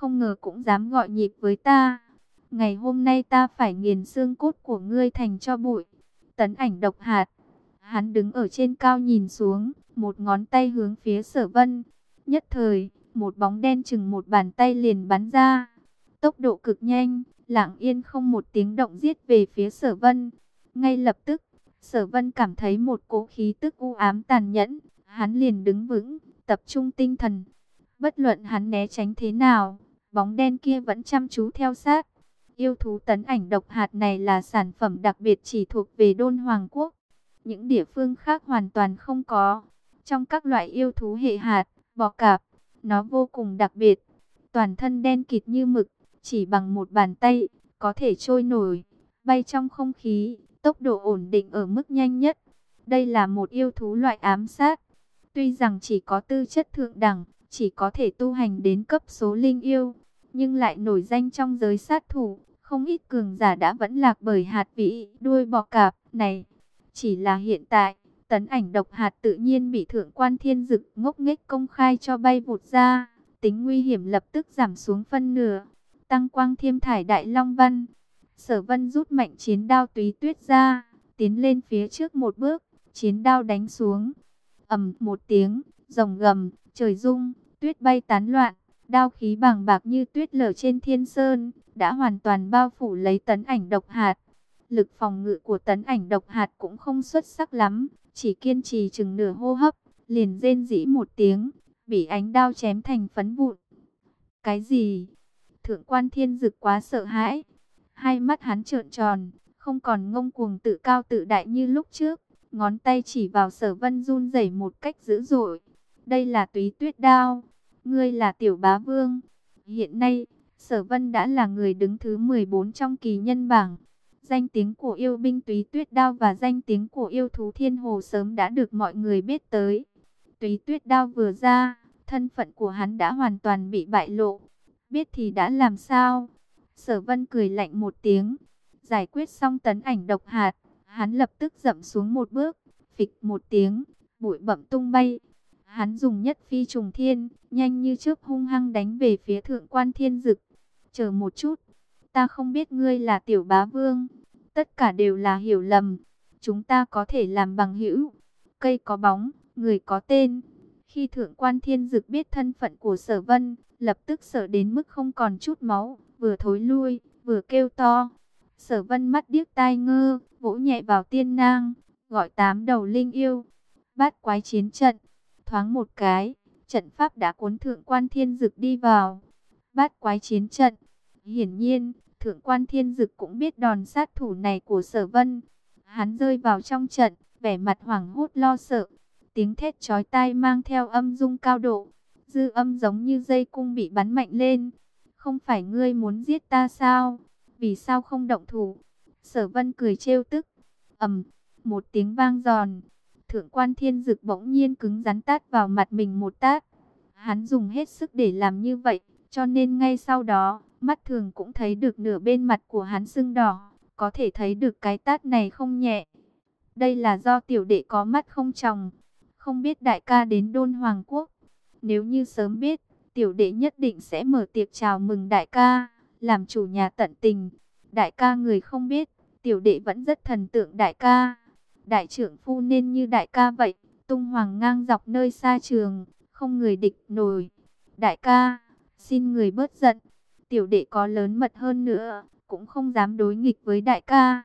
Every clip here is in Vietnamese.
không ngờ cũng dám gọi nhịp với ta. Ngày hôm nay ta phải nghiền xương cốt của ngươi thành cho bụi. Tấn ảnh độc hạt. Hắn đứng ở trên cao nhìn xuống, một ngón tay hướng phía sở vân. Nhất thời, một bóng đen chừng một bàn tay liền bắn ra. Tốc độ cực nhanh, lặng yên không một tiếng động giết về phía sở vân. Ngay lập tức, sở vân cảm thấy một cỗ khí tức u ám tàn nhẫn. Hắn liền đứng vững, tập trung tinh thần. Bất luận hắn né tránh thế nào, bóng đen kia vẫn chăm chú theo sát. Yêu thú tấn ảnh độc hạt này là sản phẩm đặc biệt chỉ thuộc về đôn Hoàng Quốc. Những địa phương khác hoàn toàn không có. Trong các loại yêu thú hệ hạt, bò cạp, nó vô cùng đặc biệt. Toàn thân đen kịt như mực, chỉ bằng một bàn tay, có thể trôi nổi, bay trong không khí, tốc độ ổn định ở mức nhanh nhất. Đây là một yêu thú loại ám sát. Tuy rằng chỉ có tư chất thượng đẳng, chỉ có thể tu hành đến cấp số linh yêu, nhưng lại nổi danh trong giới sát thủ. Không ít cường giả đã vẫn lạc bởi hạt vĩ đuôi bò cạp này. Chỉ là hiện tại, tấn ảnh độc hạt tự nhiên bị thượng quan thiên dực ngốc nghếch công khai cho bay vụt ra. Tính nguy hiểm lập tức giảm xuống phân nửa. Tăng quang thiêm thải đại long văn. Sở vân rút mạnh chiến đao túy tuyết ra, tiến lên phía trước một bước, chiến đao đánh xuống. ầm một tiếng, rồng gầm, trời rung, tuyết bay tán loạn, đao khí bàng bạc như tuyết lở trên thiên sơn, đã hoàn toàn bao phủ lấy tấn ảnh độc hạt. Lực phòng ngự của tấn ảnh độc hạt cũng không xuất sắc lắm, chỉ kiên trì chừng nửa hô hấp, liền rên rỉ một tiếng, bị ánh đao chém thành phấn vụn. Cái gì? Thượng quan thiên dực quá sợ hãi. Hai mắt hắn trợn tròn, không còn ngông cuồng tự cao tự đại như lúc trước. Ngón tay chỉ vào sở vân run rẩy một cách dữ dội. Đây là túy tuyết đao. Ngươi là tiểu bá vương. Hiện nay, sở vân đã là người đứng thứ 14 trong kỳ nhân bảng. Danh tiếng của yêu binh túy tuyết đao và danh tiếng của yêu thú thiên hồ sớm đã được mọi người biết tới. Túy tuyết đao vừa ra, thân phận của hắn đã hoàn toàn bị bại lộ. Biết thì đã làm sao? Sở vân cười lạnh một tiếng. Giải quyết xong tấn ảnh độc hạt, hắn lập tức dậm xuống một bước. Phịch một tiếng, bụi bậm tung bay. Hắn dùng nhất phi trùng thiên, nhanh như trước hung hăng đánh về phía thượng quan thiên dực. Chờ một chút, ta không biết ngươi là tiểu bá vương. Tất cả đều là hiểu lầm. Chúng ta có thể làm bằng hữu. Cây có bóng, người có tên. Khi thượng quan thiên dực biết thân phận của sở vân, lập tức sợ đến mức không còn chút máu, vừa thối lui, vừa kêu to. Sở vân mắt điếc tai ngơ, vỗ nhẹ vào tiên nang, gọi tám đầu linh yêu. Bát quái chiến trận, thoáng một cái, trận pháp đã cuốn thượng quan thiên dực đi vào. Bát quái chiến trận, hiển nhiên, thượng quan thiên dực cũng biết đòn sát thủ này của sở vân. Hắn rơi vào trong trận, vẻ mặt hoảng hốt lo sợ. Tiếng thét chói tai mang theo âm dung cao độ, dư âm giống như dây cung bị bắn mạnh lên. Không phải ngươi muốn giết ta sao? Vì sao không động thủ? Sở vân cười trêu tức. ầm, một tiếng vang giòn. Thượng quan thiên dực bỗng nhiên cứng rắn tát vào mặt mình một tát. Hắn dùng hết sức để làm như vậy, cho nên ngay sau đó, mắt thường cũng thấy được nửa bên mặt của hắn sưng đỏ. Có thể thấy được cái tát này không nhẹ. Đây là do tiểu đệ có mắt không tròng. Không biết đại ca đến đôn Hoàng Quốc. Nếu như sớm biết, tiểu đệ nhất định sẽ mở tiệc chào mừng đại ca, làm chủ nhà tận tình. Đại ca người không biết, tiểu đệ vẫn rất thần tượng đại ca. Đại trưởng phu nên như đại ca vậy, tung hoàng ngang dọc nơi xa trường, không người địch nổi. Đại ca, xin người bớt giận, tiểu đệ có lớn mật hơn nữa, cũng không dám đối nghịch với đại ca.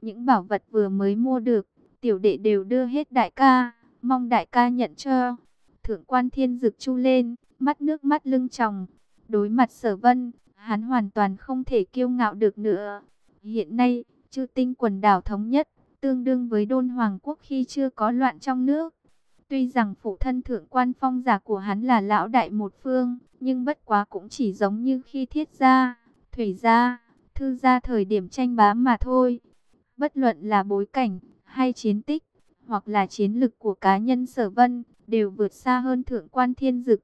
Những bảo vật vừa mới mua được, tiểu đệ đều đưa hết đại ca, mong đại ca nhận cho. Thượng quan thiên dực chu lên, mắt nước mắt lưng tròng. Đối mặt sở vân, hắn hoàn toàn không thể kiêu ngạo được nữa. Hiện nay, chư tinh quần đảo thống nhất, tương đương với đôn hoàng quốc khi chưa có loạn trong nước. Tuy rằng phụ thân thượng quan phong giả của hắn là lão đại một phương, nhưng bất quá cũng chỉ giống như khi thiết gia, thủy gia, thư gia thời điểm tranh bá mà thôi. Bất luận là bối cảnh hay chiến tích, hoặc là chiến lực của cá nhân sở vân, đều vượt xa hơn thượng quan thiên dực.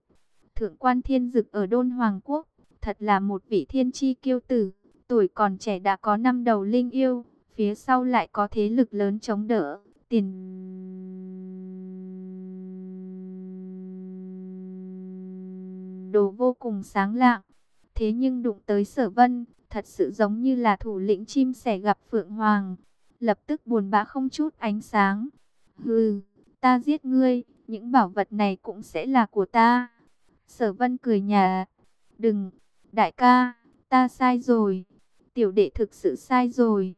Thượng quan thiên dực ở Đôn Hoàng Quốc, thật là một vị thiên chi kiêu tử, tuổi còn trẻ đã có năm đầu linh yêu, phía sau lại có thế lực lớn chống đỡ, tiền đồ vô cùng sáng lạng. Thế nhưng đụng tới sở vân, thật sự giống như là thủ lĩnh chim sẻ gặp phượng hoàng. Lập tức buồn bã không chút ánh sáng. Hừ, ta giết ngươi, những bảo vật này cũng sẽ là của ta. Sở vân cười nhà. Đừng, đại ca, ta sai rồi. Tiểu đệ thực sự sai rồi.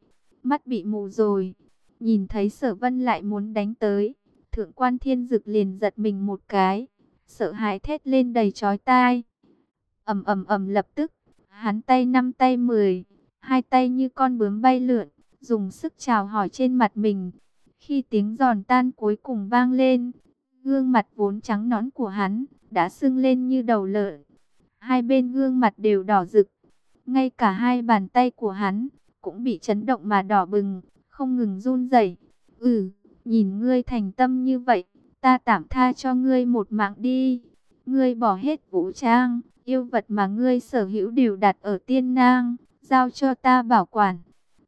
Mắt bị mù rồi. Nhìn thấy sở vân lại muốn đánh tới. Thượng quan thiên dực liền giật mình một cái. Sợ hãi thét lên đầy chói tai. ầm ầm ầm lập tức. Hắn tay năm tay mười. Hai tay như con bướm bay lượn. Dùng sức chào hỏi trên mặt mình. Khi tiếng giòn tan cuối cùng vang lên. Gương mặt vốn trắng nõn của hắn. Đã sưng lên như đầu lợn. Hai bên gương mặt đều đỏ rực. Ngay cả hai bàn tay của hắn cũng bị chấn động mà đỏ bừng, không ngừng run rẩy. "Ừ, nhìn ngươi thành tâm như vậy, ta tạm tha cho ngươi một mạng đi. Ngươi bỏ hết vũ trang, yêu vật mà ngươi sở hữu đều đặt ở tiên nang, giao cho ta bảo quản.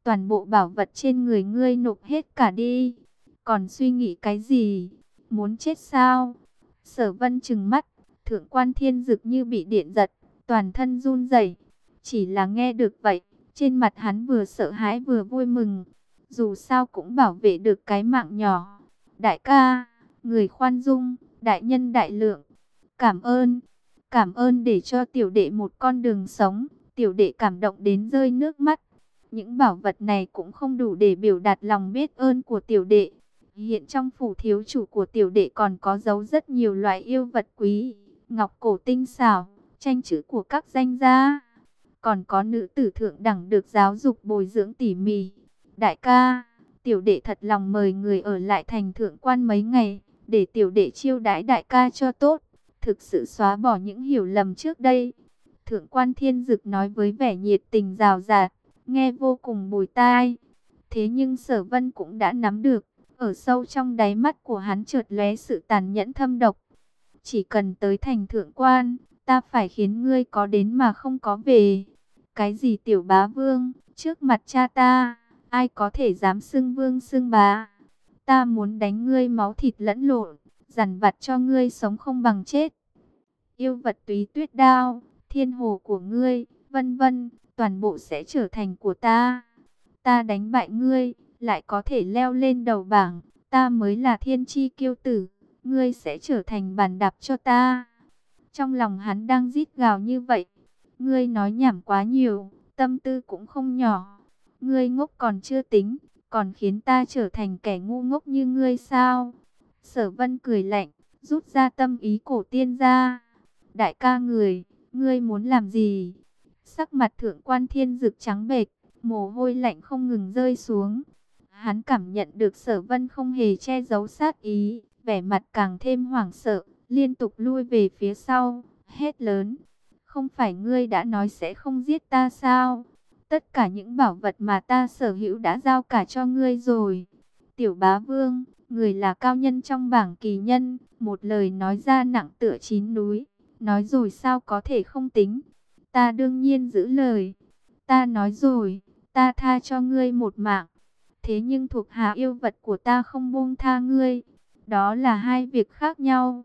Toàn bộ bảo vật trên người ngươi nộp hết cả đi. Còn suy nghĩ cái gì? Muốn chết sao?" Sở Vân trừng mắt, thượng quan thiên dực như bị điện giật, toàn thân run rẩy. Chỉ là nghe được vậy, trên mặt hắn vừa sợ hãi vừa vui mừng. Dù sao cũng bảo vệ được cái mạng nhỏ. Đại ca, người khoan dung, đại nhân đại lượng. Cảm ơn, cảm ơn để cho tiểu đệ một con đường sống. Tiểu đệ cảm động đến rơi nước mắt. Những bảo vật này cũng không đủ để biểu đạt lòng biết ơn của tiểu đệ. Hiện trong phủ thiếu chủ của tiểu đệ còn có dấu rất nhiều loại yêu vật quý. Ngọc cổ tinh xảo, tranh chữ của các danh gia còn có nữ tử thượng đẳng được giáo dục bồi dưỡng tỉ mỉ. Đại ca, tiểu đệ thật lòng mời người ở lại thành thượng quan mấy ngày, để tiểu đệ chiêu đãi đại ca cho tốt, thực sự xóa bỏ những hiểu lầm trước đây. Thượng quan thiên dực nói với vẻ nhiệt tình rào rạt, nghe vô cùng bùi tai. Thế nhưng sở vân cũng đã nắm được, ở sâu trong đáy mắt của hắn trượt lóe sự tàn nhẫn thâm độc. Chỉ cần tới thành thượng quan, ta phải khiến ngươi có đến mà không có về. Cái gì tiểu bá vương, trước mặt cha ta, ai có thể dám xưng vương xưng bá. Ta muốn đánh ngươi máu thịt lẫn lộn, dằn vặt cho ngươi sống không bằng chết. Yêu vật túy tuyết đao, thiên hồ của ngươi, vân vân, toàn bộ sẽ trở thành của ta. Ta đánh bại ngươi, lại có thể leo lên đầu bảng, ta mới là thiên chi kiêu tử, ngươi sẽ trở thành bàn đạp cho ta. Trong lòng hắn đang rít gào như vậy. Ngươi nói nhảm quá nhiều, tâm tư cũng không nhỏ. Ngươi ngốc còn chưa tính, còn khiến ta trở thành kẻ ngu ngốc như ngươi sao? Sở vân cười lạnh, rút ra tâm ý cổ tiên ra. Đại ca người, ngươi muốn làm gì? Sắc mặt thượng quan thiên dực trắng bệch, mồ hôi lạnh không ngừng rơi xuống. Hắn cảm nhận được sở vân không hề che giấu sát ý, vẻ mặt càng thêm hoảng sợ, liên tục lui về phía sau, hét lớn. Không phải ngươi đã nói sẽ không giết ta sao? Tất cả những bảo vật mà ta sở hữu đã giao cả cho ngươi rồi. Tiểu bá vương, người là cao nhân trong bảng kỳ nhân, một lời nói ra nặng tựa chín núi. Nói rồi sao có thể không tính? Ta đương nhiên giữ lời. Ta nói rồi, ta tha cho ngươi một mạng. Thế nhưng thuộc hạ yêu vật của ta không buông tha ngươi. Đó là hai việc khác nhau.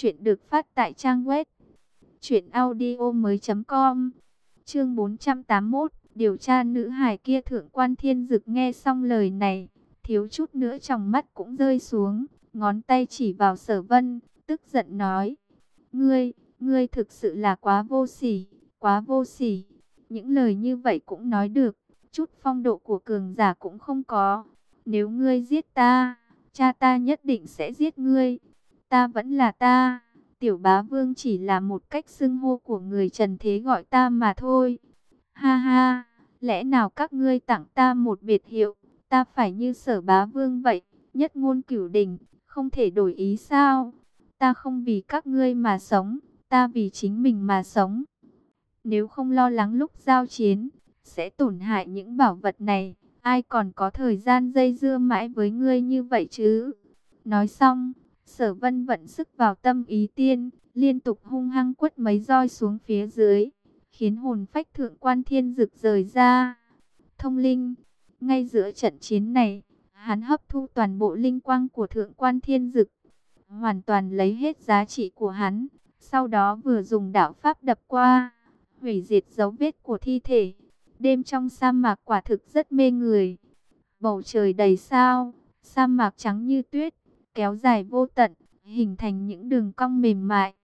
Chuyện được phát tại trang web chuyện audio mới com. Chương 481 Điều tra nữ hài kia thượng quan thiên dực nghe xong lời này Thiếu chút nữa trong mắt cũng rơi xuống Ngón tay chỉ vào sở vân Tức giận nói Ngươi, ngươi thực sự là quá vô sỉ Quá vô sỉ. Những lời như vậy cũng nói được Chút phong độ của cường giả cũng không có. Nếu ngươi giết ta Cha ta nhất định sẽ giết ngươi Ta vẫn là ta Tiểu bá vương chỉ là một cách xưng hô của người trần thế gọi ta mà thôi. Ha ha, lẽ nào các ngươi tặng ta một biệt hiệu, ta phải như sở bá vương vậy, nhất ngôn cửu đình, không thể đổi ý sao? Ta không vì các ngươi mà sống, ta vì chính mình mà sống. Nếu không lo lắng lúc giao chiến, sẽ tổn hại những bảo vật này, ai còn có thời gian dây dưa mãi với ngươi như vậy chứ? Nói xong, Sở vân vận sức vào tâm ý tiên, liên tục hung hăng quất mấy roi xuống phía dưới, khiến hồn phách thượng quan thiên rực rời ra. Thông linh, ngay giữa trận chiến này, hắn hấp thu toàn bộ linh quang của thượng quan thiên dực, hoàn toàn lấy hết giá trị của hắn, sau đó vừa dùng đạo pháp đập qua, hủy diệt dấu vết của thi thể. Đêm trong sa mạc quả thực rất mê người. Bầu trời đầy sao, sa mạc trắng như tuyết, kéo dài vô tận, hình thành những đường cong mềm mại.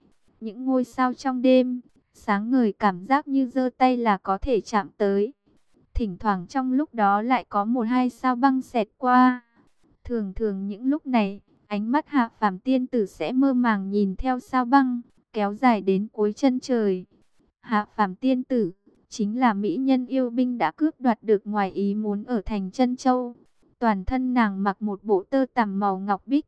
Những ngôi sao trong đêm, sáng ngời cảm giác như giơ tay là có thể chạm tới. Thỉnh thoảng trong lúc đó lại có một hai sao băng xẹt qua. Thường thường những lúc này, ánh mắt hạ phàm tiên tử sẽ mơ màng nhìn theo sao băng, kéo dài đến cuối chân trời. Hạ phàm tiên tử, chính là mỹ nhân yêu binh đã cướp đoạt được ngoài ý muốn ở thành chân châu. Toàn thân nàng mặc một bộ tơ tằm màu ngọc bích.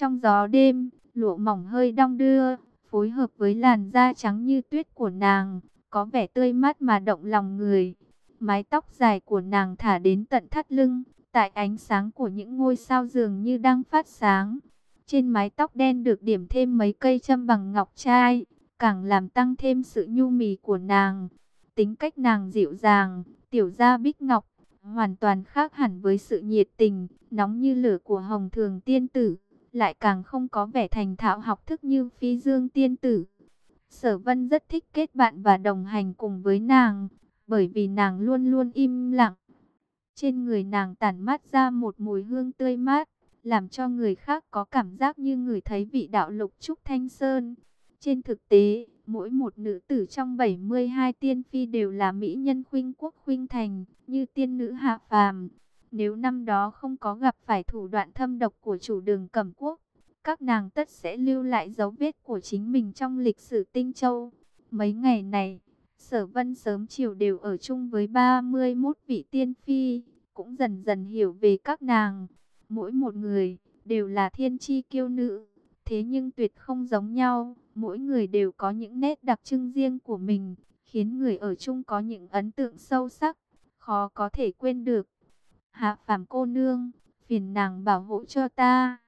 Trong gió đêm, lụa mỏng hơi đong đưa, phối hợp với làn da trắng như tuyết của nàng, có vẻ tươi mát mà động lòng người. Mái tóc dài của nàng thả đến tận thắt lưng, tại ánh sáng của những ngôi sao dường như đang phát sáng. Trên mái tóc đen được điểm thêm mấy cây châm bằng ngọc trai, càng làm tăng thêm sự nhu mì của nàng. Tính cách nàng dịu dàng, tiểu gia bích ngọc, hoàn toàn khác hẳn với sự nhiệt tình, nóng như lửa của hồng thường tiên tử, lại càng không có vẻ thành thạo học thức như phi dương tiên tử. Sở vân rất thích kết bạn và đồng hành cùng với nàng, bởi vì nàng luôn luôn im lặng. Trên người nàng tản mát ra một mùi hương tươi mát, làm cho người khác có cảm giác như người thấy vị đạo lục trúc thanh sơn. Trên thực tế, mỗi một nữ tử trong 72 tiên phi đều là mỹ nhân khuynh quốc khuynh thành, như tiên nữ hạ phàm. Nếu năm đó không có gặp phải thủ đoạn thâm độc của chủ đường cẩm quốc, các nàng tất sẽ lưu lại dấu vết của chính mình trong lịch sử tinh châu. Mấy ngày này, sở vân sớm chiều đều ở chung với 31 vị tiên phi, cũng dần dần hiểu về các nàng. Mỗi một người, đều là thiên chi kiêu nữ, thế nhưng tuyệt không giống nhau. Mỗi người đều có những nét đặc trưng riêng của mình, khiến người ở chung có những ấn tượng sâu sắc, khó có thể quên được. Hạ phàm cô nương, phiền nàng bảo hộ cho ta.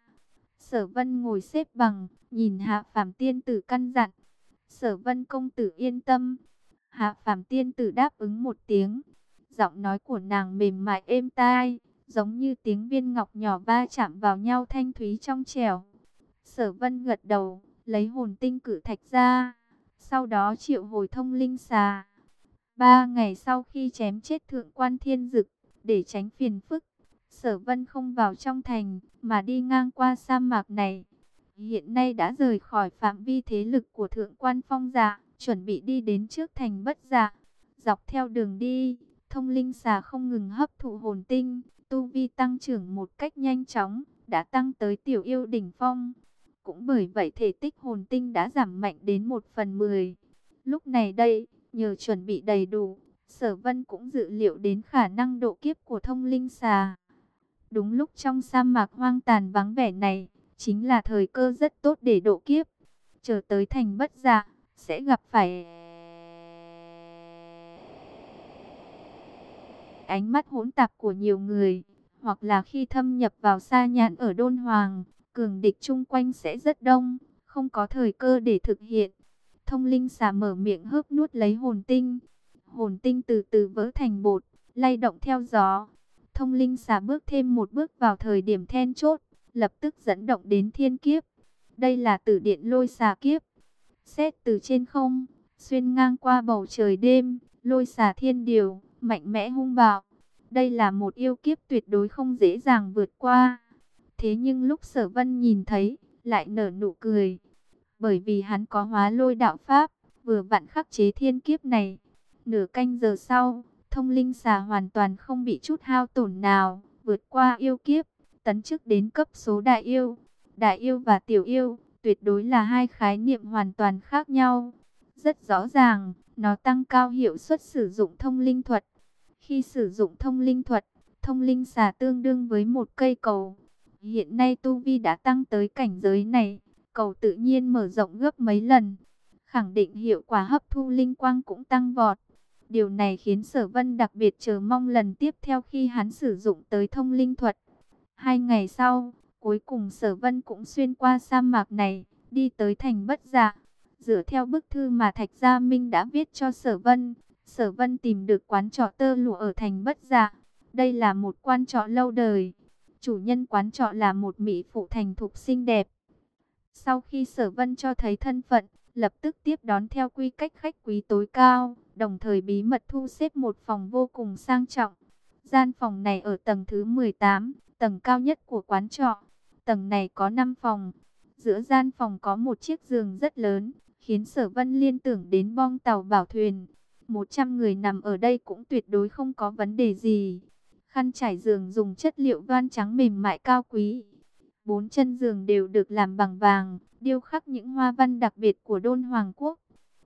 Sở vân ngồi xếp bằng, nhìn hạ phàm tiên tử căn dặn. Sở vân công tử yên tâm. Hạ phàm tiên tử đáp ứng một tiếng. Giọng nói của nàng mềm mại êm tai, giống như tiếng viên ngọc nhỏ va chạm vào nhau thanh thúy trong trẻo. Sở vân gật đầu, lấy hồn tinh cử thạch ra, sau đó triệu hồi thông linh xà. Ba ngày sau khi chém chết thượng quan thiên dực, để tránh phiền phức, sở vân không vào trong thành, mà đi ngang qua sa mạc này. Hiện nay đã rời khỏi phạm vi thế lực của thượng quan phong dạ, chuẩn bị đi đến trước thành bất dạ. Dọc theo đường đi, thông linh xà không ngừng hấp thụ hồn tinh, tu vi tăng trưởng một cách nhanh chóng, đã tăng tới tiểu yêu đỉnh phong. Cũng bởi vậy thể tích hồn tinh đã giảm mạnh đến một phần mười. Lúc này đây, nhờ chuẩn bị đầy đủ, sở vân cũng dự liệu đến khả năng độ kiếp của thông linh xà. Đúng lúc trong sa mạc hoang tàn vắng vẻ này, chính là thời cơ rất tốt để độ kiếp. Chờ tới thành bất dạ, sẽ gặp phải... Ánh mắt hỗn tạp của nhiều người, hoặc là khi thâm nhập vào sa nhạn ở Đôn Hoàng, cường địch chung quanh sẽ rất đông, không có thời cơ để thực hiện. Thông linh xà mở miệng hớp nuốt lấy hồn tinh. Hồn tinh từ từ vỡ thành bột, lay động theo gió. Thông linh xà bước thêm một bước vào thời điểm then chốt, lập tức dẫn động đến thiên kiếp. Đây là tử điện lôi xà kiếp. Xét từ trên không, xuyên ngang qua bầu trời đêm, lôi xà thiên điều, mạnh mẽ hung bạo. Đây là một yêu kiếp tuyệt đối không dễ dàng vượt qua. Thế nhưng lúc sở vân nhìn thấy, lại nở nụ cười. Bởi vì hắn có hóa lôi đạo pháp, vừa vặn khắc chế thiên kiếp này. Nửa canh giờ sau, thông linh xà hoàn toàn không bị chút hao tổn nào, vượt qua yêu kiếp, tấn chức đến cấp số đại yêu. Đại yêu và tiểu yêu, tuyệt đối là hai khái niệm hoàn toàn khác nhau. Rất rõ ràng, nó tăng cao hiệu suất sử dụng thông linh thuật. Khi sử dụng thông linh thuật, thông linh xà tương đương với một cây cầu, Hiện nay Tu Vi đã tăng tới cảnh giới này, cầu tự nhiên mở rộng gấp mấy lần. Khẳng định hiệu quả hấp thu linh quang cũng tăng vọt. Điều này khiến sở vân đặc biệt chờ mong lần tiếp theo khi hắn sử dụng tới thông linh thuật. Hai ngày sau, cuối cùng sở vân cũng xuyên qua sa mạc này, đi tới thành bất dạ. Dựa theo bức thư mà Thạch Gia Minh đã viết cho sở vân, sở vân tìm được quán trọ tơ lụa ở thành bất dạ. Đây là một quan trọ lâu đời, Chủ nhân quán trọ là một mỹ phụ thành thục xinh đẹp. Sau khi sở vân cho thấy thân phận, lập tức tiếp đón theo quy cách khách quý tối cao, đồng thời bí mật thu xếp một phòng vô cùng sang trọng. Gian phòng này ở tầng thứ 18, tầng cao nhất của quán trọ. Tầng này có 5 phòng. Giữa gian phòng có một chiếc giường rất lớn, khiến Sở Vân liên tưởng đến bong tàu bảo thuyền. 100 người nằm ở đây cũng tuyệt đối không có vấn đề gì. Khăn trải giường dùng chất liệu van trắng mềm mại cao quý. Bốn chân giường đều được làm bằng vàng, điêu khắc những hoa văn đặc biệt của đôn hoàng quốc.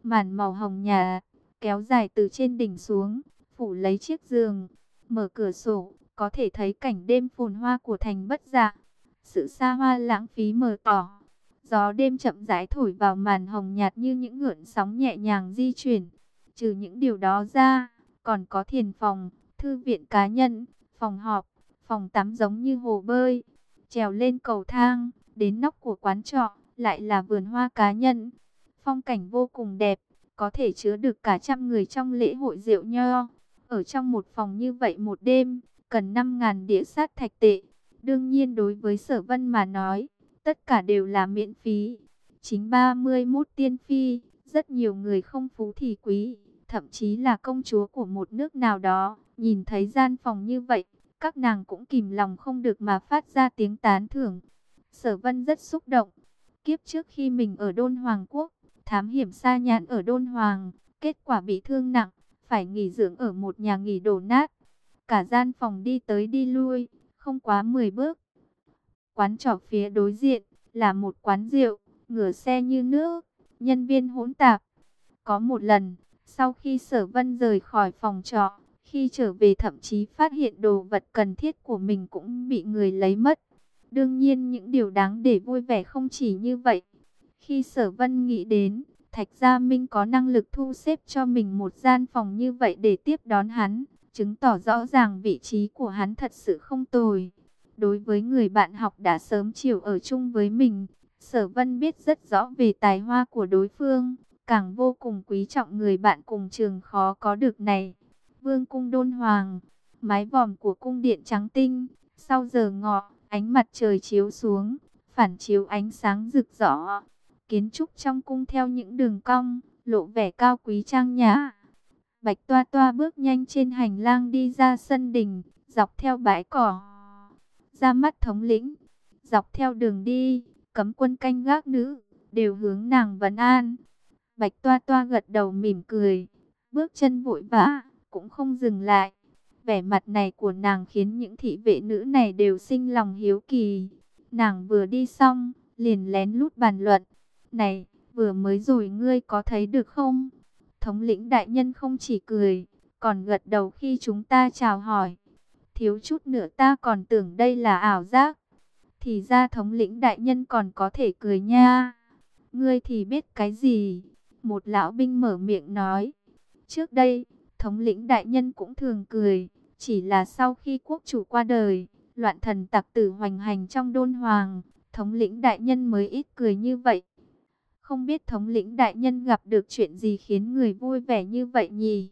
Màn màu hồng nhà, kéo dài từ trên đỉnh xuống, phủ lấy chiếc giường. Mở cửa sổ, có thể thấy cảnh đêm phồn hoa của thành bất dạ. Sự xa hoa lãng phí mờ tỏ. Gió đêm chậm rãi thổi vào màn hồng nhạt như những ngượn sóng nhẹ nhàng di chuyển. Trừ những điều đó ra, còn có thiền phòng, thư viện cá nhân, phòng họp, phòng tắm giống như hồ bơi. Trèo lên cầu thang, đến nóc của quán trọ, lại là vườn hoa cá nhân. Phong cảnh vô cùng đẹp, có thể chứa được cả trăm người trong lễ hội rượu nho. Ở trong một phòng như vậy một đêm, cần 5.000 đĩa sát thạch tệ. Đương nhiên đối với sở vân mà nói, tất cả đều là miễn phí. Chính 31 tiên phi, rất nhiều người không phú thì quý, thậm chí là công chúa của một nước nào đó, nhìn thấy gian phòng như vậy, các nàng cũng kìm lòng không được mà phát ra tiếng tán thưởng. Sở Vân rất xúc động. Kiếp trước khi mình ở Đôn Hoàng Quốc, thám hiểm xa nhạn ở Đôn Hoàng, kết quả bị thương nặng, phải nghỉ dưỡng ở một nhà nghỉ đổ nát. Cả gian phòng đi tới đi lui, không quá 10 bước. Quán trọ phía đối diện là một quán rượu, ngửa xe như nước, nhân viên hỗn tạp. Có một lần, sau khi Sở Vân rời khỏi phòng trọ, khi trở về thậm chí phát hiện đồ vật cần thiết của mình cũng bị người lấy mất. Đương nhiên những điều đáng để vui vẻ không chỉ như vậy. Khi Sở Vân nghĩ đến, Thạch Gia Minh có năng lực thu xếp cho mình một gian phòng như vậy để tiếp đón hắn, chứng tỏ rõ ràng vị trí của hắn thật sự không tồi. Đối với người bạn học đã sớm chiều ở chung với mình, Sở Vân biết rất rõ về tài hoa của đối phương, càng vô cùng quý trọng người bạn cùng trường khó có được này. Vương cung đôn hoàng, mái vòm của cung điện trắng tinh, sau giờ ngọ, ánh mặt trời chiếu xuống, phản chiếu ánh sáng rực rỡ. Kiến trúc trong cung theo những đường cong, lộ vẻ cao quý trang nhã. Bạch Toa Toa bước nhanh trên hành lang đi ra sân đình, dọc theo bãi cỏ. Ra mắt thống lĩnh, dọc theo đường đi, cấm quân canh gác nữ, đều hướng nàng vấn an. Bạch Toa Toa gật đầu mỉm cười, bước chân vội vã, cũng không dừng lại. Vẻ mặt này của nàng khiến những thị vệ nữ này đều sinh lòng hiếu kỳ. Nàng vừa đi xong, liền lén lút bàn luận. Này, vừa mới rồi ngươi có thấy được không? Thống lĩnh đại nhân không chỉ cười, còn gật đầu khi chúng ta chào hỏi. Thiếu chút nữa ta còn tưởng đây là ảo giác. Thì ra thống lĩnh đại nhân còn có thể cười nha. Ngươi thì biết cái gì? Một lão binh mở miệng nói. Trước đây, thống lĩnh đại nhân cũng thường cười. Chỉ là sau khi quốc chủ qua đời, loạn thần tặc tử hoành hành trong đôn hoàng, thống lĩnh đại nhân mới ít cười như vậy. Không biết thống lĩnh đại nhân gặp được chuyện gì khiến người vui vẻ như vậy nhỉ?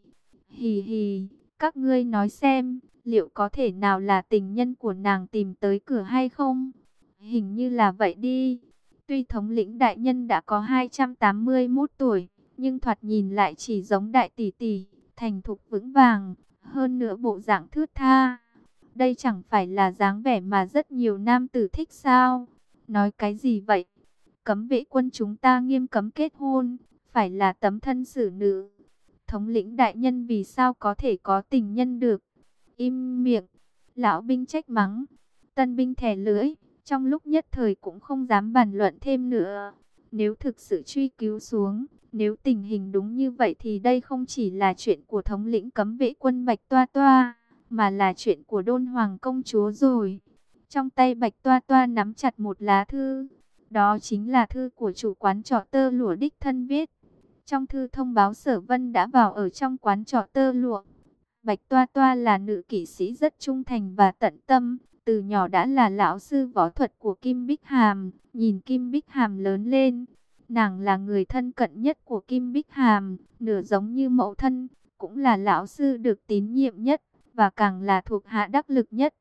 Hì hì, các ngươi nói xem, liệu có thể nào là tình nhân của nàng tìm tới cửa hay không? Hình như là vậy đi. Tuy thống lĩnh đại nhân đã có 281 tuổi, nhưng thoạt nhìn lại chỉ giống đại tỷ tỷ, thành thục vững vàng, hơn nữa bộ dạng thướt tha. Đây chẳng phải là dáng vẻ mà rất nhiều nam tử thích sao? Nói cái gì vậy? Cấm vệ quân chúng ta nghiêm cấm kết hôn, phải là tấm thân xử nữ. Thống lĩnh đại nhân vì sao có thể có tình nhân được? Im miệng, lão binh trách mắng, tân binh thẻ lưỡi, trong lúc nhất thời cũng không dám bàn luận thêm nữa. Nếu thực sự truy cứu xuống, nếu tình hình đúng như vậy thì đây không chỉ là chuyện của thống lĩnh cấm vệ quân Bạch Toa Toa, mà là chuyện của đôn hoàng công chúa rồi. Trong tay Bạch Toa Toa nắm chặt một lá thư, đó chính là thư của chủ quán trọ tơ lụa đích thân viết. Trong thư thông báo sở vân đã vào ở trong quán trọ tơ lụa. Bạch Toa Toa là nữ kỵ sĩ rất trung thành và tận tâm, từ nhỏ đã là lão sư võ thuật của Kim Bích Hàm, nhìn Kim Bích Hàm lớn lên, Nàng là người thân cận nhất của Kim Bích Hàm, nửa giống như mẫu thân, cũng là lão sư được tín nhiệm nhất, và càng là thuộc hạ đắc lực nhất.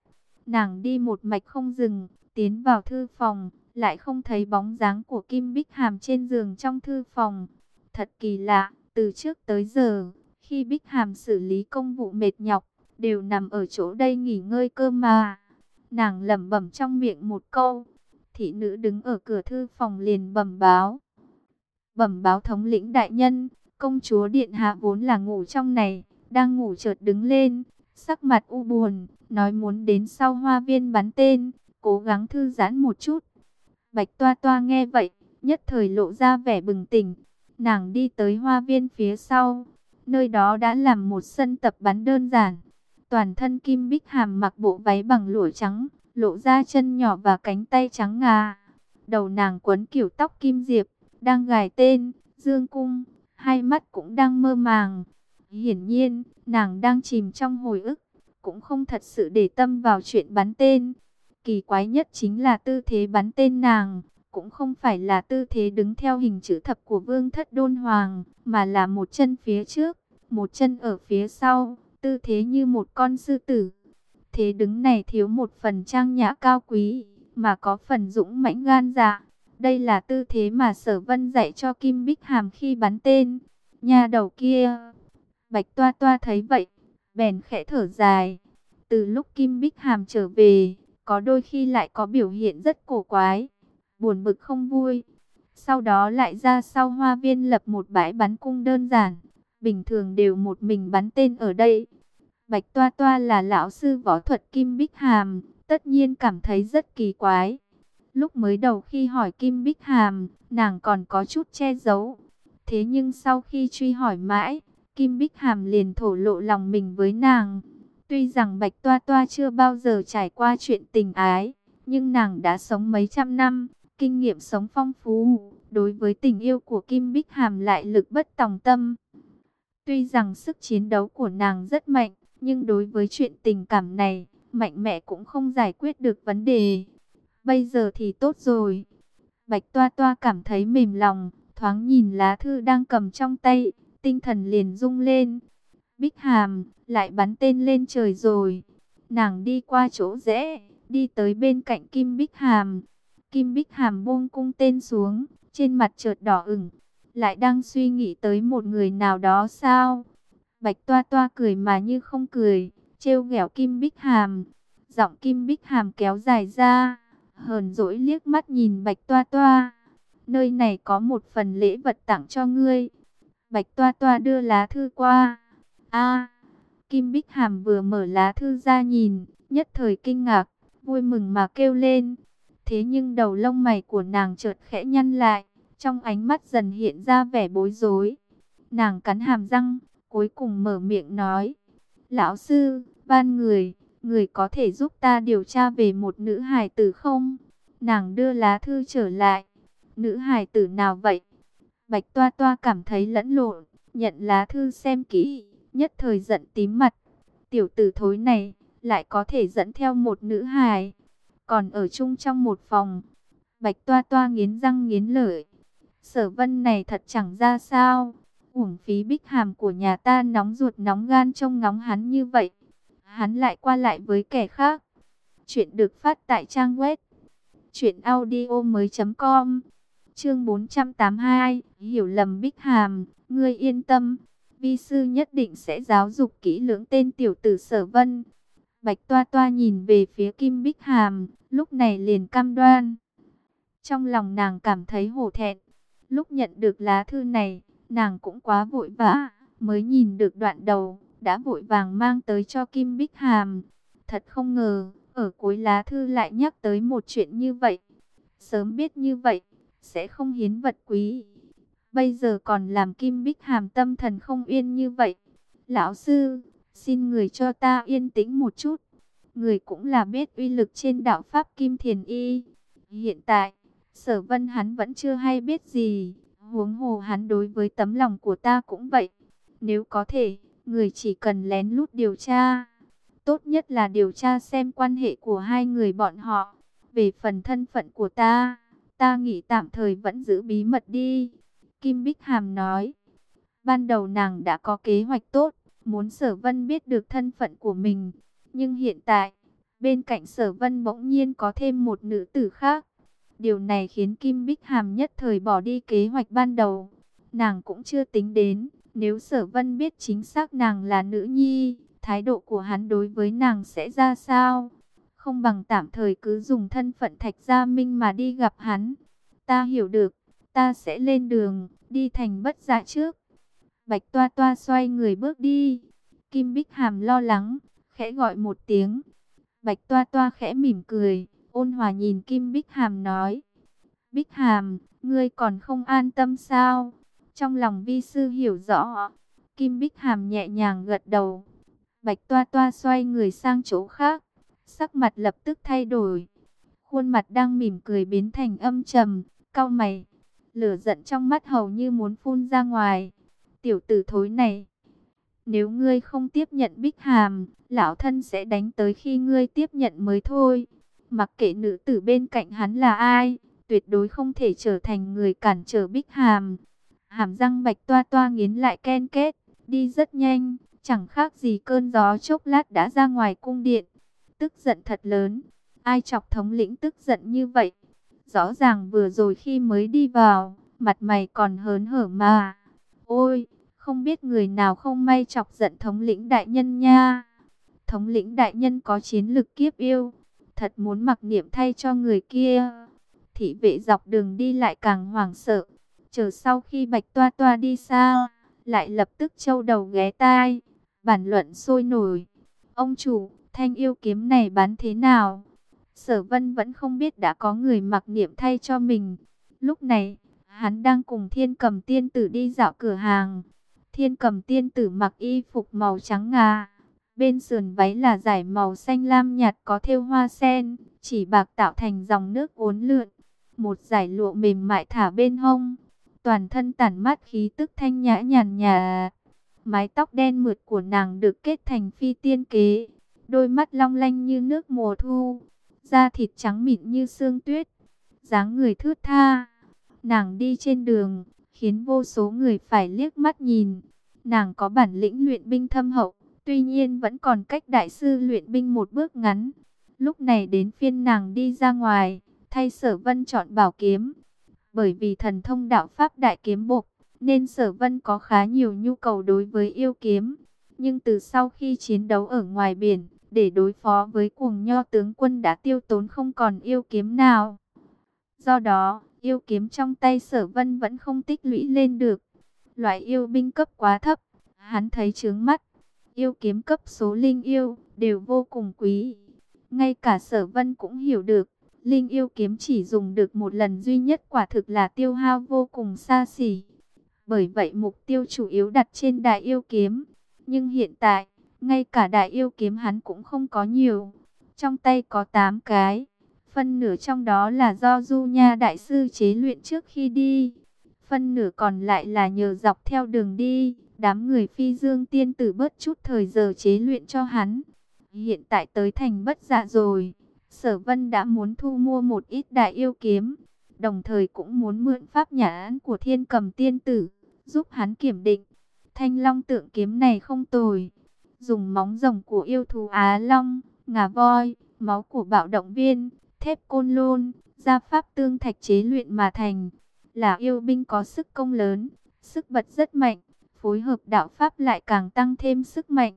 Nàng đi một mạch không dừng, tiến vào thư phòng, lại không thấy bóng dáng của Kim Bích Hàm trên giường trong thư phòng. Thật kỳ lạ, từ trước tới giờ, Khi Bích Hàm xử lý công vụ mệt nhọc, đều nằm ở chỗ đây nghỉ ngơi cơ mà. Nàng lẩm bẩm trong miệng một câu. Thị nữ đứng ở cửa thư phòng liền bẩm báo. Bẩm báo thống lĩnh đại nhân, công chúa điện hạ vốn là ngủ trong này, đang ngủ chợt đứng lên, sắc mặt u buồn, nói muốn đến sau hoa viên bắn tên, cố gắng thư giãn một chút. Bạch Toa Toa nghe vậy, nhất thời lộ ra vẻ bừng tỉnh. Nàng đi tới hoa viên phía sau, nơi đó đã làm một sân tập bắn đơn giản. Toàn thân Kim Bích Hàm mặc bộ váy bằng lụa trắng, lộ ra chân nhỏ và cánh tay trắng ngà. Đầu nàng quấn kiểu tóc kim diệp, đang gài tên, dương cung, hai mắt cũng đang mơ màng. Hiển nhiên, nàng đang chìm trong hồi ức, cũng không thật sự để tâm vào chuyện bắn tên. Kỳ quái nhất chính là tư thế bắn tên nàng, cũng không phải là tư thế đứng theo hình chữ thập của vương thất đôn hoàng, mà là một chân phía trước, một chân ở phía sau, tư thế như một con sư tử. Thế đứng này thiếu một phần trang nhã cao quý, mà có phần dũng mãnh gan dạ. Đây là tư thế mà sở vân dạy cho Kim Bích Hàm khi bắn tên. Nhà đầu kia, Bạch Toa Toa thấy vậy, bèn khẽ thở dài. Từ lúc Kim Bích Hàm trở về, có đôi khi lại có biểu hiện rất cổ quái, buồn bực không vui. Sau đó lại ra sau hoa viên lập một bãi bắn cung đơn giản, bình thường đều một mình bắn tên ở đây. Bạch Toa Toa là lão sư võ thuật Kim Bích Hàm, tất nhiên cảm thấy rất kỳ quái. Lúc mới đầu khi hỏi Kim Bích Hàm, nàng còn có chút che giấu. Thế nhưng sau khi truy hỏi mãi, Kim Bích Hàm liền thổ lộ lòng mình với nàng. Tuy rằng Bạch Toa Toa chưa bao giờ trải qua chuyện tình ái, nhưng nàng đã sống mấy trăm năm, kinh nghiệm sống phong phú. Đối với tình yêu của Kim Bích Hàm lại lực bất tòng tâm. Tuy rằng sức chiến đấu của nàng rất mạnh, nhưng đối với chuyện tình cảm này, mạnh mẽ cũng không giải quyết được vấn đề. Bây giờ thì tốt rồi. Bạch Toa Toa cảm thấy mềm lòng, thoáng nhìn lá thư đang cầm trong tay, tinh thần liền rung lên. Bích Hàm, lại bắn tên lên trời rồi. Nàng đi qua chỗ rẽ, đi tới bên cạnh Kim Bích Hàm. Kim Bích Hàm buông cung tên xuống, trên mặt chợt đỏ ửng. Lại đang suy nghĩ tới một người nào đó sao? Bạch Toa Toa cười mà như không cười, trêu ghẹo Kim Bích Hàm. Giọng Kim Bích Hàm kéo dài ra, hờn dỗi liếc mắt nhìn Bạch Toa Toa. Nơi này có một phần lễ vật tặng cho ngươi. Bạch Toa Toa đưa lá thư qua. A, Kim Bích Hàm vừa mở lá thư ra nhìn, nhất thời kinh ngạc, vui mừng mà kêu lên. Thế nhưng đầu lông mày của nàng chợt khẽ nhăn lại, trong ánh mắt dần hiện ra vẻ bối rối. Nàng cắn hàm răng, cuối cùng mở miệng nói. Lão sư, ban người, người có thể giúp ta điều tra về một nữ hài tử không? Nàng đưa lá thư trở lại. Nữ hài tử nào vậy? Bạch Toa Toa cảm thấy lẫn lộn, nhận lá thư xem kỹ, nhất thời giận tím mặt. Tiểu tử thối này, lại có thể dẫn theo một nữ hài, còn ở chung trong một phòng. Bạch Toa Toa nghiến răng nghiến lợi. Sở vân này thật chẳng ra sao. Uổng phí bích hàm của nhà ta nóng ruột nóng gan trông ngóng hắn như vậy. Hắn lại qua lại với kẻ khác. Chuyện được phát tại trang web. Chuyện audio mới.com Chương 482 Hiểu lầm bích hàm. Ngươi yên tâm. Vi sư nhất định sẽ giáo dục kỹ lưỡng tên tiểu tử sở vân. Bạch Toa Toa nhìn về phía Kim Bích Hàm, lúc này liền cam đoan. Trong lòng nàng cảm thấy hổ thẹn. Lúc nhận được lá thư này, nàng cũng quá vội vã, mới nhìn được đoạn đầu, đã vội vàng mang tới cho Kim Bích Hàm. Thật không ngờ, ở cuối lá thư lại nhắc tới một chuyện như vậy. Sớm biết như vậy, sẽ không hiến vật quý. Bây giờ còn làm Kim Bích Hàm tâm thần không yên như vậy. Lão sư, xin người cho ta yên tĩnh một chút. Người cũng là biết uy lực trên đạo Pháp Kim Thiền Y. Hiện tại, sở vân hắn vẫn chưa hay biết gì. Huống hồ hắn đối với tấm lòng của ta cũng vậy. Nếu có thể, người chỉ cần lén lút điều tra. Tốt nhất là điều tra xem quan hệ của hai người bọn họ. Về phần thân phận của ta, ta nghĩ tạm thời vẫn giữ bí mật đi. Kim Bích Hàm nói, ban đầu nàng đã có kế hoạch tốt, muốn sở vân biết được thân phận của mình. Nhưng hiện tại, bên cạnh sở vân bỗng nhiên có thêm một nữ tử khác. Điều này khiến Kim Bích Hàm nhất thời bỏ đi kế hoạch ban đầu. Nàng cũng chưa tính đến, Nếu sở vân biết chính xác nàng là nữ nhi, thái độ của hắn đối với nàng sẽ ra sao? Không bằng tạm thời cứ dùng thân phận thạch gia minh mà đi gặp hắn. Ta hiểu được, ta sẽ lên đường, đi thành bất dạ trước. Bạch toa toa xoay người bước đi. Kim Bích Hàm lo lắng, khẽ gọi một tiếng. Bạch toa toa khẽ mỉm cười, ôn hòa nhìn Kim Bích Hàm nói. Bích Hàm, ngươi còn không an tâm sao? Trong lòng vi sư hiểu rõ. Kim Bích Hàm nhẹ nhàng gật đầu. Bạch toa toa xoay người sang chỗ khác. Sắc mặt lập tức thay đổi. Khuôn mặt đang mỉm cười biến thành âm trầm, cau mày. Lửa giận trong mắt hầu như muốn phun ra ngoài. Tiểu tử thối này. Nếu ngươi không tiếp nhận Bích Hàm, lão thân sẽ đánh tới khi ngươi tiếp nhận mới thôi. Mặc kệ nữ tử bên cạnh hắn là ai, tuyệt đối không thể trở thành người cản trở Bích Hàm. Hàm răng bạch toa toa nghiến lại ken kết, đi rất nhanh, chẳng khác gì cơn gió chốc lát đã ra ngoài cung điện. Tức giận thật lớn, ai chọc thống lĩnh tức giận như vậy? Rõ ràng vừa rồi khi mới đi vào, mặt mày còn hớn hở mà. Ôi, không biết người nào không may chọc giận thống lĩnh đại nhân nha. Thống lĩnh đại nhân có chiến lực kiếp yêu, thật muốn mặc niệm thay cho người kia. Thị vệ dọc đường đi lại càng hoảng sợ, chờ sau khi bạch toa toa đi xa, lại lập tức châu đầu ghé tai, bản luận sôi nổi. Ông chủ, thanh yêu kiếm này bán thế nào? Sở vân vẫn không biết đã có người mặc niệm thay cho mình. Lúc này, hắn đang cùng thiên cầm tiên tử đi dạo cửa hàng. Thiên cầm tiên tử mặc y phục màu trắng ngà. Bên sườn váy là dải màu xanh lam nhạt có thêu hoa sen, chỉ bạc tạo thành dòng nước uốn lượn. Một dải lụa mềm mại thả bên hông, toàn thân tản mát khí tức thanh nhã nhàn nhã. Mái tóc đen mượt của nàng được kết thành phi tiên kế, đôi mắt long lanh như nước mùa thu, da thịt trắng mịn như xương tuyết, dáng người thướt tha. Nàng đi trên đường, khiến vô số người phải liếc mắt nhìn. Nàng có bản lĩnh luyện binh thâm hậu, tuy nhiên vẫn còn cách đại sư luyện binh một bước ngắn. Lúc này đến phiên nàng đi ra ngoài, thay sở vân chọn bảo kiếm. Bởi vì thần thông đạo pháp đại kiếm bộc, nên sở vân có khá nhiều nhu cầu đối với yêu kiếm. Nhưng từ sau khi chiến đấu ở ngoài biển, để đối phó với cuồng nho tướng quân đã tiêu tốn không còn yêu kiếm nào. Do đó, yêu kiếm trong tay sở vân vẫn không tích lũy lên được. Loại yêu binh cấp quá thấp, hắn thấy chướng mắt. Yêu kiếm cấp số linh yêu, đều vô cùng quý. Ngay cả sở vân cũng hiểu được, linh yêu kiếm chỉ dùng được một lần duy nhất quả thực là tiêu hao vô cùng xa xỉ. Bởi vậy mục tiêu chủ yếu đặt trên đại yêu kiếm. Nhưng hiện tại, ngay cả đại yêu kiếm hắn cũng không có nhiều. Trong tay có 8 cái. Phân nửa trong đó là do Du Nha Đại Sư chế luyện trước khi đi. Phân nửa còn lại là nhờ dọc theo đường đi. Đám người phi dương tiên tử bớt chút thời giờ chế luyện cho hắn. Hiện tại tới thành bất dạ rồi. Sở Vân đã muốn thu mua một ít đại yêu kiếm. Đồng thời cũng muốn mượn pháp nhãn án của thiên cầm tiên tử. Giúp hắn kiểm định. Thanh long tượng kiếm này không tồi. Dùng móng rồng của yêu thú Á Long, ngà voi, máu của bạo động viên, thép côn lôn, gia pháp tương thạch chế luyện mà thành. Là yêu binh có sức công lớn, sức bật rất mạnh, phối hợp đạo pháp lại càng tăng thêm sức mạnh.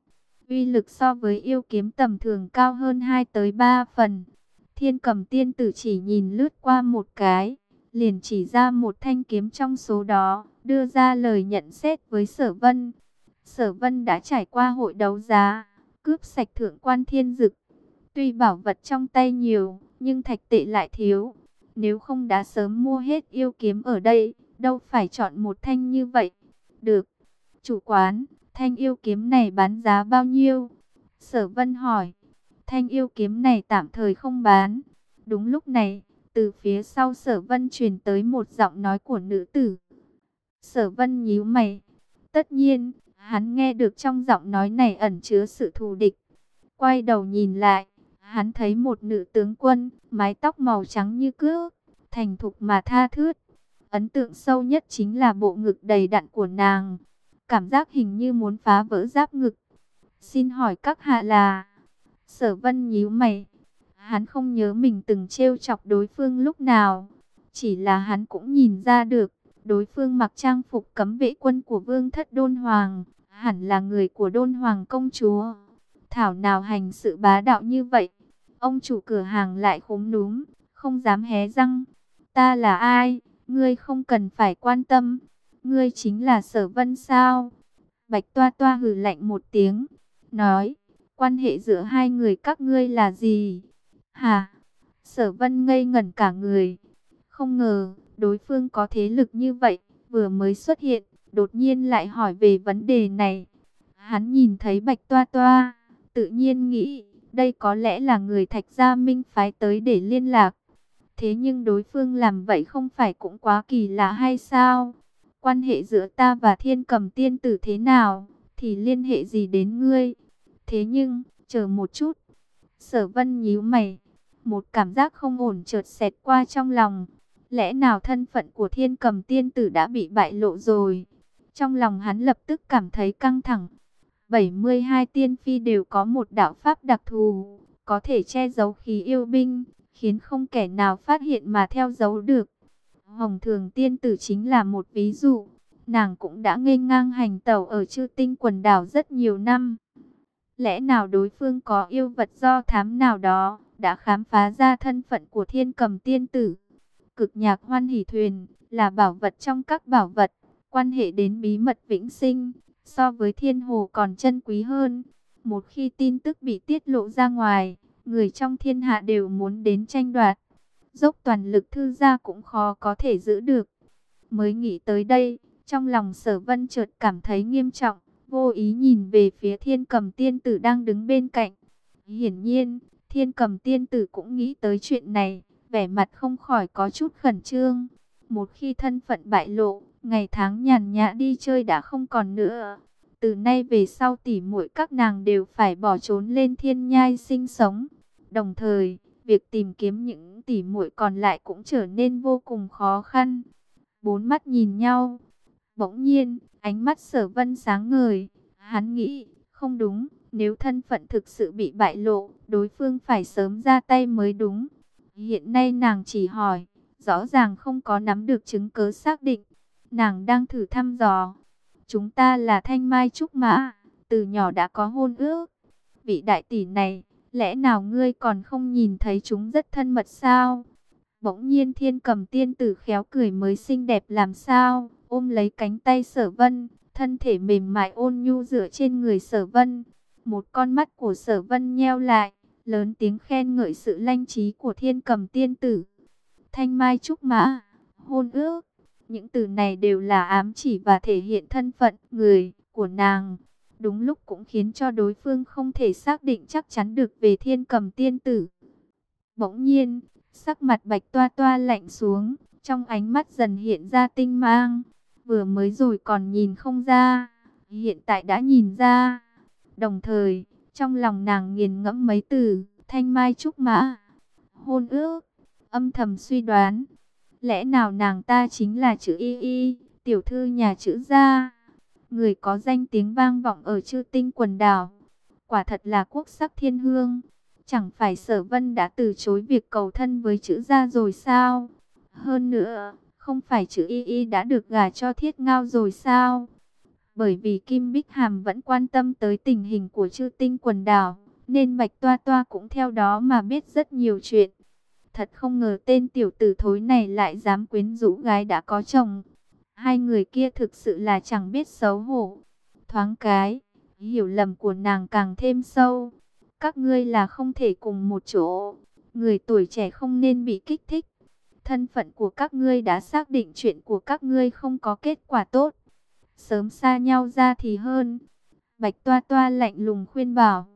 Uy lực so với yêu kiếm tầm thường cao hơn 2 tới 3 phần. Thiên cầm tiên tử chỉ nhìn lướt qua một cái, liền chỉ ra một thanh kiếm trong số đó, đưa ra lời nhận xét với sở vân. Sở vân đã trải qua hội đấu giá, cướp sạch thượng quan thiên dực. Tuy bảo vật trong tay nhiều, nhưng thạch tệ lại thiếu. Nếu không đã sớm mua hết yêu kiếm ở đây, đâu phải chọn một thanh như vậy. Được, chủ quán, thanh yêu kiếm này bán giá bao nhiêu? Sở vân hỏi, thanh yêu kiếm này tạm thời không bán. Đúng lúc này, từ phía sau sở vân truyền tới một giọng nói của nữ tử. Sở vân nhíu mày. Tất nhiên, hắn nghe được trong giọng nói này ẩn chứa sự thù địch. Quay đầu nhìn lại, hắn thấy một nữ tướng quân, mái tóc màu trắng như cước, thành thục mà tha thướt. Ấn tượng sâu nhất chính là bộ ngực đầy đặn của nàng. Cảm giác hình như muốn phá vỡ giáp ngực. Xin hỏi các hạ là... Sở vân nhíu mày. Hắn không nhớ mình từng trêu chọc đối phương lúc nào. Chỉ là hắn cũng nhìn ra được. Đối phương mặc trang phục cấm vệ quân của vương thất đôn hoàng, hẳn là người của đôn hoàng công chúa. Thảo nào hành sự bá đạo như vậy. Ông chủ cửa hàng lại khúm núm, không dám hé răng. Ta là ai? Ngươi không cần phải quan tâm. Ngươi chính là sở vân sao? Bạch toa toa hừ lạnh một tiếng. Nói, quan hệ giữa hai người các ngươi là gì? Hà? Sở vân ngây ngẩn cả người. Không ngờ, đối phương có thế lực như vậy, vừa mới xuất hiện, đột nhiên lại hỏi về vấn đề này. Hắn nhìn thấy bạch toa toa, tự nhiên nghĩ, đây có lẽ là người thạch gia minh phái tới để liên lạc. Thế nhưng đối phương làm vậy không phải cũng quá kỳ lạ hay sao? Quan hệ giữa ta và thiên cầm tiên tử thế nào, thì liên hệ gì đến ngươi? Thế nhưng, chờ một chút. Sở vân nhíu mày, một cảm giác không ổn chợt xẹt qua trong lòng. Lẽ nào thân phận của thiên cầm tiên tử đã bị bại lộ rồi? Trong lòng hắn lập tức cảm thấy căng thẳng. 72 tiên phi đều có một đạo pháp đặc thù, có thể che giấu khí yêu binh, khiến không kẻ nào phát hiện mà theo dấu được. Hồng Thường Tiên Tử chính là một ví dụ. Nàng cũng đã ngây ngang hành tẩu ở chư tinh quần đảo rất nhiều năm. Lẽ nào đối phương có yêu vật do thám nào đó, đã khám phá ra thân phận của thiên cầm tiên tử. Cực nhạc hoan hỷ thuyền, là bảo vật trong các bảo vật, quan hệ đến bí mật vĩnh sinh, so với thiên hồ còn chân quý hơn. Một khi tin tức bị tiết lộ ra ngoài, người trong thiên hạ đều muốn đến tranh đoạt. Dốc toàn lực thư gia cũng khó có thể giữ được. Mới nghĩ tới đây, trong lòng sở vân chợt cảm thấy nghiêm trọng, vô ý nhìn về phía thiên cầm tiên tử đang đứng bên cạnh. Hiển nhiên, thiên cầm tiên tử cũng nghĩ tới chuyện này, vẻ mặt không khỏi có chút khẩn trương. Một khi thân phận bại lộ, ngày tháng nhàn nhã đi chơi đã không còn nữa. Từ nay về sau tỉ muội các nàng đều phải bỏ trốn lên thiên nhai sinh sống. Đồng thời, việc tìm kiếm những tỉ muội còn lại cũng trở nên vô cùng khó khăn. Bốn mắt nhìn nhau. Bỗng nhiên, ánh mắt sở vân sáng ngời. Hắn nghĩ, không đúng, nếu thân phận thực sự bị bại lộ, đối phương phải sớm ra tay mới đúng. Hiện nay nàng chỉ hỏi, rõ ràng không có nắm được chứng cứ xác định. Nàng đang thử thăm dò. Chúng ta là thanh mai trúc mã, từ nhỏ đã có hôn ước. Vị đại tỷ này, lẽ nào ngươi còn không nhìn thấy chúng rất thân mật sao? Bỗng nhiên thiên cầm tiên tử khéo cười mới xinh đẹp làm sao, ôm lấy cánh tay sở vân, thân thể mềm mại ôn nhu dựa trên người sở vân. Một con mắt của sở vân nheo lại, lớn tiếng khen ngợi sự lanh trí của thiên cầm tiên tử. Thanh mai trúc mã, hôn ước, những từ này đều là ám chỉ và thể hiện thân phận người của nàng. Đúng lúc cũng khiến cho đối phương không thể xác định chắc chắn được về thiên cầm tiên tử. Bỗng nhiên, sắc mặt bạch toa toa lạnh xuống, trong ánh mắt dần hiện ra tinh mang. Vừa mới rồi còn nhìn không ra, hiện tại đã nhìn ra. Đồng thời, trong lòng nàng nghiền ngẫm mấy từ, thanh mai trúc mã, hôn ước, âm thầm suy đoán. Lẽ nào nàng ta chính là chữ y y, tiểu thư nhà chữ gia, người có danh tiếng vang vọng ở chư tinh quần đảo. Quả thật là quốc sắc thiên hương. Chẳng phải sở vân đã từ chối việc cầu thân với chữ gia rồi sao? Hơn nữa, không phải chữ y y đã được gả cho thiết ngao rồi sao? Bởi vì Kim Bích Hàm vẫn quan tâm tới tình hình của chư tinh quần đảo, nên Bạch Toa Toa cũng theo đó mà biết rất nhiều chuyện. Thật không ngờ tên tiểu tử thối này lại dám quyến rũ gái đã có chồng. Hai người kia thực sự là chẳng biết xấu hổ. Thoáng cái, hiểu lầm của nàng càng thêm sâu. Các ngươi là không thể cùng một chỗ. Người tuổi trẻ không nên bị kích thích. Thân phận của các ngươi đã xác định chuyện của các ngươi không có kết quả tốt. Sớm xa nhau ra thì hơn. Bạch Toa Toa lạnh lùng khuyên bảo.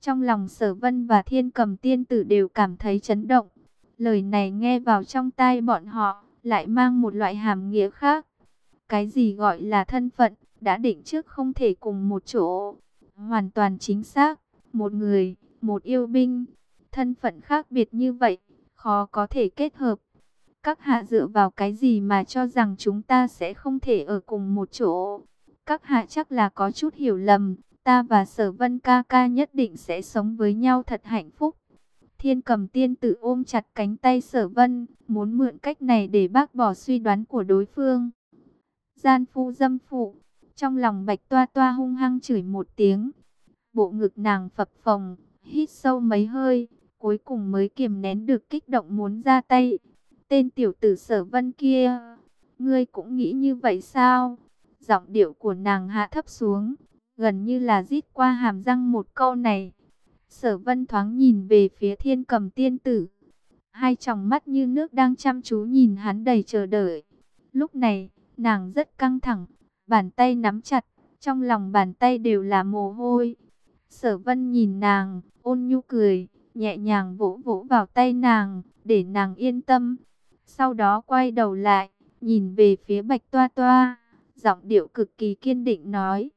Trong lòng sở vân và thiên cầm tiên tử đều cảm thấy chấn động. Lời này nghe vào trong tai bọn họ, lại mang một loại hàm nghĩa khác. Cái gì gọi là thân phận, đã định trước không thể cùng một chỗ. Hoàn toàn chính xác, một người, một yêu binh, thân phận khác biệt như vậy, khó có thể kết hợp. Các hạ dựa vào cái gì mà cho rằng chúng ta sẽ không thể ở cùng một chỗ. Các hạ chắc là có chút hiểu lầm, ta và sở vân ca ca nhất định sẽ sống với nhau thật hạnh phúc. Thiên cầm tiên tự ôm chặt cánh tay sở vân, muốn mượn cách này để bác bỏ suy đoán của đối phương. gian phu dâm phụ. Trong lòng bạch toa toa hung hăng chửi một tiếng. Bộ ngực nàng phập phồng, hít sâu mấy hơi, cuối cùng mới kiềm nén được kích động muốn ra tay. Tên tiểu tử sở vân kia, ngươi cũng nghĩ như vậy sao? Giọng điệu của nàng hạ thấp xuống, gần như là rít qua hàm răng một câu này. Sở vân thoáng nhìn về phía thiên cầm tiên tử. Hai tròng mắt như nước đang chăm chú nhìn hắn đầy chờ đợi. Lúc này, nàng rất căng thẳng, bàn tay nắm chặt, trong lòng bàn tay đều là mồ hôi. Sở vân nhìn nàng, ôn nhu cười, nhẹ nhàng vỗ vỗ vào tay nàng, để nàng yên tâm. Sau đó quay đầu lại, nhìn về phía bạch toa toa, giọng điệu cực kỳ kiên định nói.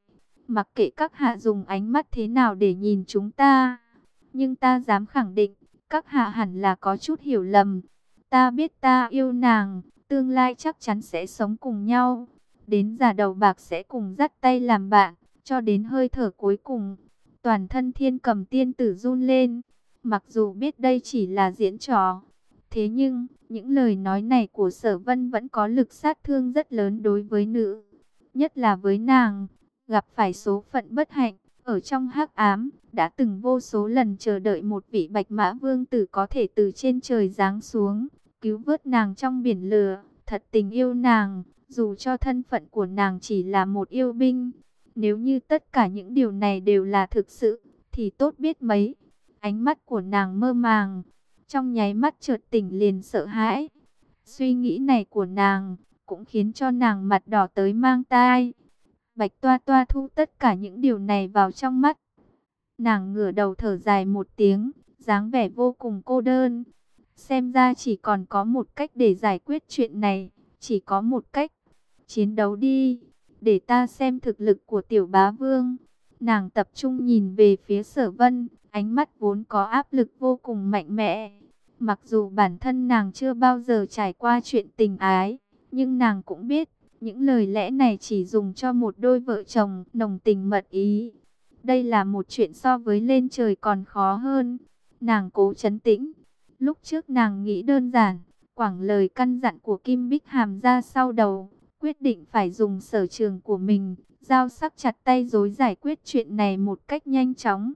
Mặc kệ các hạ dùng ánh mắt thế nào để nhìn chúng ta, nhưng ta dám khẳng định, các hạ hẳn là có chút hiểu lầm. Ta biết ta yêu nàng, tương lai chắc chắn sẽ sống cùng nhau. Đến già đầu bạc sẽ cùng dắt tay làm bạn, cho đến hơi thở cuối cùng. Toàn thân thiên cầm tiên tử run lên, mặc dù biết đây chỉ là diễn trò. Thế nhưng, những lời nói này của sở vân vẫn có lực sát thương rất lớn đối với nữ. Nhất là với nàng, gặp phải số phận bất hạnh, ở trong hắc ám, đã từng vô số lần chờ đợi một vị bạch mã vương tử có thể từ trên trời giáng xuống, cứu vớt nàng trong biển lửa, thật tình yêu nàng, dù cho thân phận của nàng chỉ là một yêu binh. Nếu như tất cả những điều này đều là thực sự, thì tốt biết mấy. Ánh mắt của nàng mơ màng, trong nháy mắt chợt tỉnh liền sợ hãi. Suy nghĩ này của nàng, cũng khiến cho nàng mặt đỏ tới mang tai. Bạch Toa Toa thu tất cả những điều này vào trong mắt. Nàng ngửa đầu thở dài một tiếng, dáng vẻ vô cùng cô đơn. Xem ra chỉ còn có một cách để giải quyết chuyện này, chỉ có một cách. Chiến đấu đi, để ta xem thực lực của tiểu bá vương. Nàng tập trung nhìn về phía sở vân, ánh mắt vốn có áp lực vô cùng mạnh mẽ. Mặc dù bản thân nàng chưa bao giờ trải qua chuyện tình ái, nhưng nàng cũng biết, những lời lẽ này chỉ dùng cho một đôi vợ chồng nồng tình mật ý. Đây là một chuyện so với lên trời còn khó hơn. Nàng cố chấn tĩnh. Lúc trước nàng nghĩ đơn giản, quảng lời căn dặn của Kim Bích Hàm ra sau đầu, quyết định phải dùng sở trường của mình, giao sắc chặt tay dối giải quyết chuyện này một cách nhanh chóng.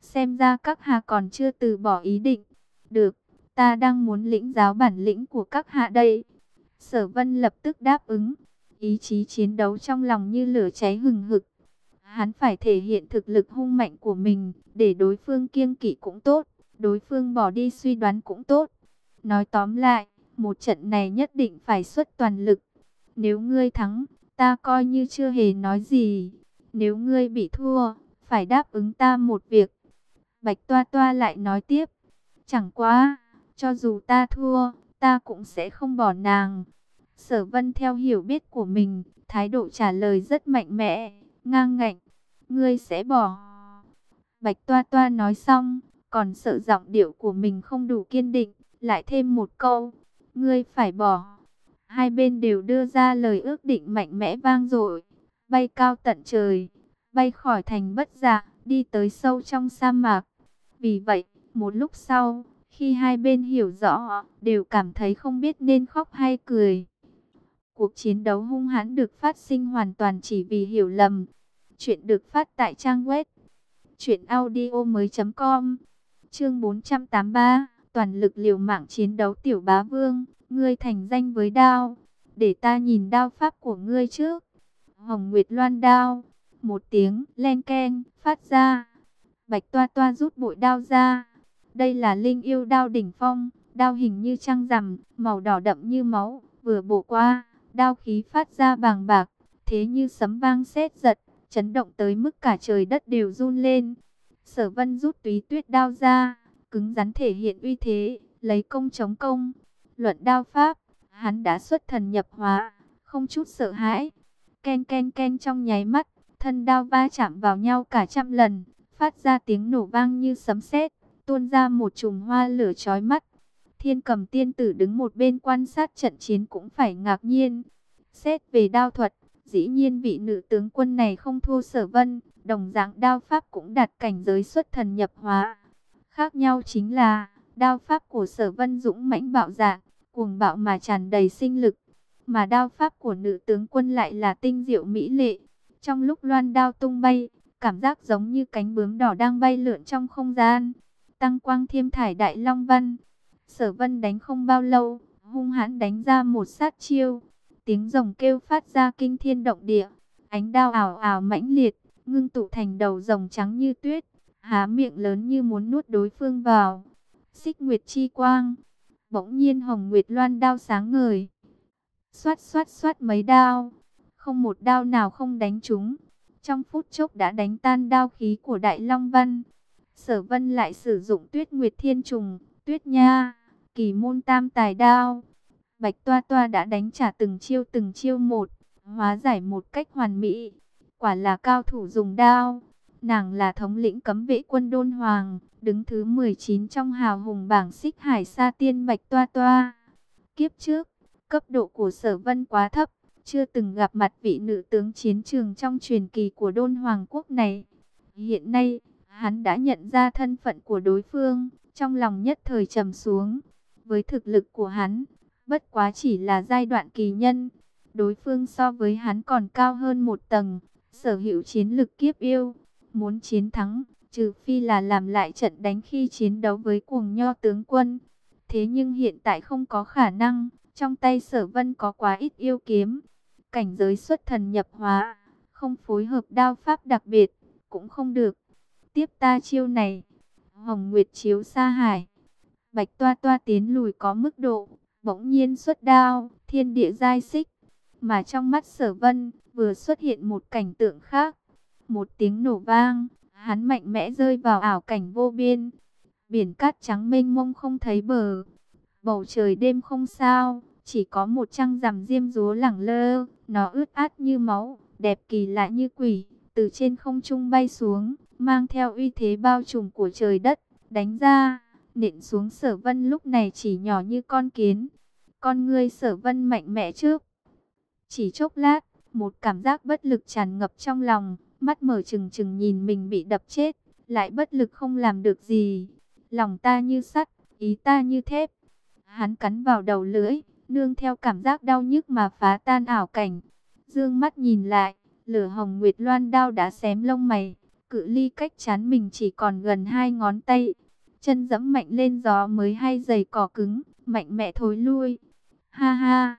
Xem ra các hà còn chưa từ bỏ ý định. Được, ta đang muốn lĩnh giáo bản lĩnh của các hạ đây. Sở vân lập tức đáp ứng. Ý chí chiến đấu trong lòng như lửa cháy hừng hực. Hắn phải thể hiện thực lực hung mạnh của mình, để đối phương kiêng kỵ cũng tốt, đối phương bỏ đi suy đoán cũng tốt. Nói tóm lại, một trận này nhất định phải xuất toàn lực. Nếu ngươi thắng, ta coi như chưa hề nói gì. Nếu ngươi bị thua, phải đáp ứng ta một việc. Bạch Toa Toa lại nói tiếp. Chẳng quá, cho dù ta thua, ta cũng sẽ không bỏ nàng. Sở vân theo hiểu biết của mình, thái độ trả lời rất mạnh mẽ, ngang ngạnh. Ngươi sẽ bỏ. Bạch Toa Toa nói xong, còn sợ giọng điệu của mình không đủ kiên định, lại thêm một câu. Ngươi phải bỏ. Hai bên đều đưa ra lời ước định mạnh mẽ vang dội, bay cao tận trời, bay khỏi thành bất dạ, đi tới sâu trong sa mạc. Vì vậy, một lúc sau, khi hai bên hiểu rõ, đều cảm thấy không biết nên khóc hay cười. Cuộc chiến đấu hung hãn được phát sinh hoàn toàn chỉ vì hiểu lầm. Chuyện được phát tại trang web truyệnaudiomoi.com. Chương 483, toàn lực liều mạng chiến đấu tiểu bá vương, ngươi thành danh với đao, để ta nhìn đao pháp của ngươi trước. Hồng Nguyệt Loan đao, một tiếng len keng phát ra. Bạch Toa Toa rút bội đao ra. Đây là linh yêu đao đỉnh phong, đao hình như trăng rằm, màu đỏ đậm như máu, vừa bổ qua Đao khí phát ra bàng bạc, thế như sấm vang sét giật, chấn động tới mức cả trời đất đều run lên. Sở vân rút túy tuyết đao ra, cứng rắn thể hiện uy thế, lấy công chống công. Luận đao pháp, hắn đã xuất thần nhập hóa, không chút sợ hãi. Ken ken ken trong nháy mắt, thân đao va chạm vào nhau cả trăm lần, phát ra tiếng nổ vang như sấm sét, tuôn ra một chùm hoa lửa chói mắt. Thiên cầm tiên tử đứng một bên quan sát trận chiến cũng phải ngạc nhiên. Xét về đao thuật, dĩ nhiên vị nữ tướng quân này không thua sở vân, đồng dạng đao pháp cũng đạt cảnh giới xuất thần nhập hóa. Khác nhau chính là, đao pháp của sở vân dũng mãnh bạo dạng, cuồng bạo mà tràn đầy sinh lực. mà đao pháp của nữ tướng quân lại là tinh diệu mỹ lệ. Trong lúc loan đao tung bay, cảm giác giống như cánh bướm đỏ đang bay lượn trong không gian. Tăng quang thiêm thải đại long văn. Sở vân đánh không bao lâu, hung hãn đánh ra một sát chiêu. Tiếng rồng kêu phát ra kinh thiên động địa. Ánh đao ảo ảo mãnh liệt, ngưng tụ thành đầu rồng trắng như tuyết. Há miệng lớn như muốn nuốt đối phương vào. Xích nguyệt chi quang. Bỗng nhiên hồng nguyệt loan đao sáng ngời. Xoát xoát xoát mấy đao. Không một đao nào không đánh trúng. Trong phút chốc đã đánh tan đao khí của Đại Long Văn. Sở Vân lại sử dụng Tuyết Nguyệt Thiên Trùng, Tuyết Nha, Kỳ Môn Tam Tài Đao. Bạch Toa Toa đã đánh trả từng chiêu từng chiêu một, hóa giải một cách hoàn mỹ. Quả là cao thủ dùng đao. Nàng là thống lĩnh cấm vệ quân Đôn Hoàng, đứng thứ 19 trong hào hùng bảng xích hải sa tiên Bạch Toa Toa. Kiếp trước, cấp độ của sở vân quá thấp, chưa từng gặp mặt vị nữ tướng chiến trường trong truyền kỳ của Đôn Hoàng quốc này. Hiện nay, hắn đã nhận ra thân phận của đối phương, trong lòng nhất thời trầm xuống. Với thực lực của hắn, bất quá chỉ là giai đoạn kỳ nhân. Đối phương so với hắn còn cao hơn một tầng, sở hữu chiến lực kiếp yêu. Muốn chiến thắng, trừ phi là làm lại trận đánh khi chiến đấu với cuồng nho tướng quân. Thế nhưng hiện tại không có khả năng, trong tay sở vân có quá ít yêu kiếm. Cảnh giới xuất thần nhập hóa, không phối hợp đao pháp đặc biệt, cũng không được. Tiếp ta chiêu này, Hồng Nguyệt chiếu xa hải. Bạch toa toa tiến lùi có mức độ, bỗng nhiên xuất đao, thiên địa giai xích. Mà trong mắt sở vân, vừa xuất hiện một cảnh tượng khác. Một tiếng nổ vang, hắn mạnh mẽ rơi vào ảo cảnh vô biên. Biển cát trắng mênh mông không thấy bờ. Bầu trời đêm không sao, chỉ có một trăng rằm diêm rúa lẳng lơ. Nó ướt át như máu, đẹp kỳ lạ như quỷ, từ trên không trung bay xuống, mang theo uy thế bao trùm của trời đất, đánh ra, nện xuống sở vân lúc này chỉ nhỏ như con kiến. Con ngươi sở vân mạnh mẽ trước. Chỉ chốc lát, một cảm giác bất lực tràn ngập trong lòng, mắt mở trừng trừng nhìn mình bị đập chết, lại bất lực không làm được gì. Lòng ta như sắt, ý ta như thép. Hắn cắn vào đầu lưỡi, nương theo cảm giác đau nhức mà phá tan ảo cảnh. Dương mắt nhìn lại, lửa hồng nguyệt loan đao đã xém lông mày, cự ly cách chán mình chỉ còn gần hai ngón tay. Chân dẫm mạnh lên gió mới hay giày cỏ cứng, mạnh mẽ thối lui. Ha ha,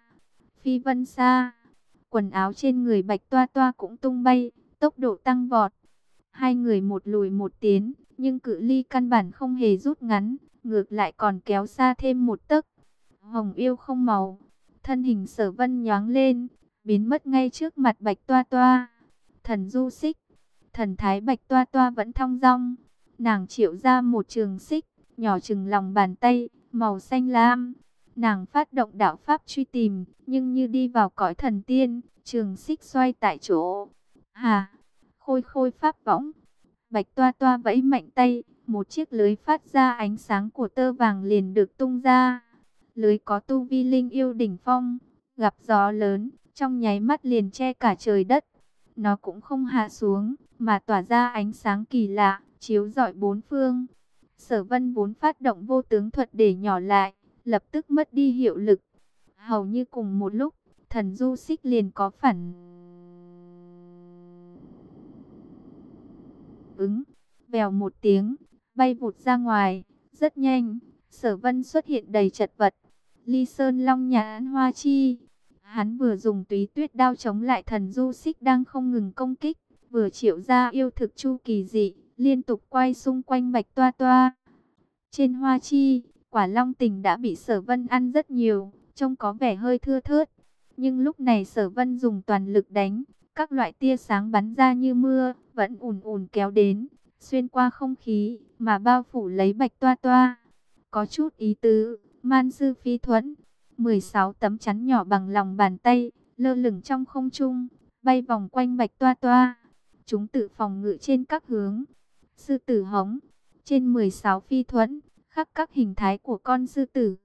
phi vân xa, quần áo trên người bạch toa toa cũng tung bay, tốc độ tăng vọt. Hai người một lùi một tiến, nhưng cự ly căn bản không hề rút ngắn, ngược lại còn kéo xa thêm một tấc. Hồng yêu không màu, thân hình sở vân nhoáng lên, biến mất ngay trước mặt bạch toa toa. Thần du xích, thần thái bạch toa toa vẫn thong dong. Nàng triệu ra một trường xích, nhỏ chừng lòng bàn tay, màu xanh lam. Nàng phát động đạo pháp truy tìm, nhưng như đi vào cõi thần tiên, trường xích xoay tại chỗ. Hà, khôi khôi pháp võng. Bạch toa toa vẫy mạnh tay, một chiếc lưới phát ra ánh sáng của tơ vàng liền được tung ra. Lưới có tu vi linh yêu đỉnh phong, gặp gió lớn, trong nháy mắt liền che cả trời đất. Nó cũng không hạ xuống, mà tỏa ra ánh sáng kỳ lạ, chiếu rọi bốn phương. Sở vân vốn phát động vô tướng thuật để nhỏ lại, lập tức mất đi hiệu lực. Hầu như cùng một lúc, thần du xích liền có phản ứng, vèo một tiếng, bay vụt ra ngoài, rất nhanh, sở vân xuất hiện đầy chật vật. Ly Sơn Long Nhãn Hoa Chi, hắn vừa dùng túy tuyết đao chống lại thần du xích đang không ngừng công kích, vừa triệu ra yêu thực chu kỳ dị, liên tục quay xung quanh bạch toa toa. Trên Hoa Chi, quả long tình đã bị sở vân ăn rất nhiều, trông có vẻ hơi thưa thớt. Nhưng lúc này sở vân dùng toàn lực đánh, các loại tia sáng bắn ra như mưa, vẫn ùn ùn kéo đến, xuyên qua không khí, mà bao phủ lấy bạch toa toa. Có chút ý tứ, man sư phi thuẫn, 16 tấm chắn nhỏ bằng lòng bàn tay, lơ lửng trong không trung, bay vòng quanh bạch toa toa. Chúng tự phòng ngự trên các hướng. Sư tử hống, trên 16 phi thuẫn, khắc các hình thái của con sư tử.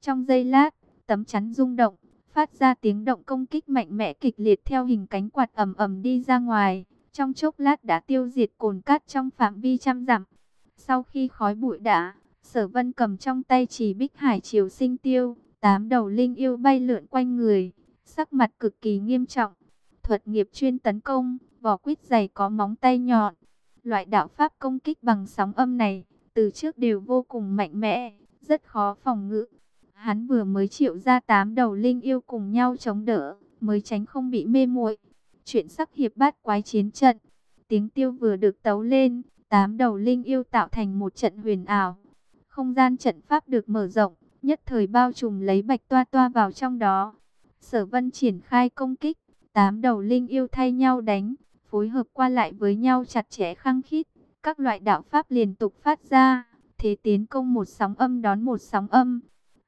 Trong giây lát, tấm chắn rung động, phát ra tiếng động công kích mạnh mẽ kịch liệt theo hình cánh quạt ầm ầm đi ra ngoài. Trong chốc lát đã tiêu diệt cồn cát trong phạm vi trăm dặm. Sau khi khói bụi đã, sở vân cầm trong tay chỉ bích hải triều sinh tiêu, tám đầu linh yêu bay lượn quanh người, sắc mặt cực kỳ nghiêm trọng. Thuật nghiệp chuyên tấn công, vỏ quýt dày có móng tay nhọn. Loại đạo pháp công kích bằng sóng âm này, từ trước đều vô cùng mạnh mẽ, rất khó phòng ngự. Hắn vừa mới triệu ra tám đầu linh yêu cùng nhau chống đỡ, mới tránh không bị mê muội. Chuyện sắc hiệp bát quái chiến trận, tiếng tiêu vừa được tấu lên, tám đầu linh yêu tạo thành một trận huyền ảo. Không gian trận pháp được mở rộng, nhất thời bao trùm lấy bạch toa toa vào trong đó. Sở vân triển khai công kích, tám đầu linh yêu thay nhau đánh, phối hợp qua lại với nhau chặt chẽ khăng khít. Các loại đạo pháp liên tục phát ra, thế tiến công một sóng âm đón một sóng âm.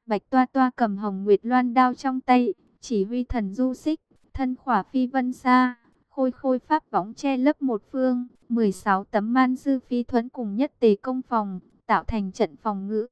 Bạch toa toa cầm hồng nguyệt loan đao trong tay, chỉ huy thần du xích, thân khỏa phi vân xa, khôi khôi pháp võng che lấp một phương. 16 tấm man dư phi thuẫn cùng nhất tề công phòng, tạo thành trận phòng ngự.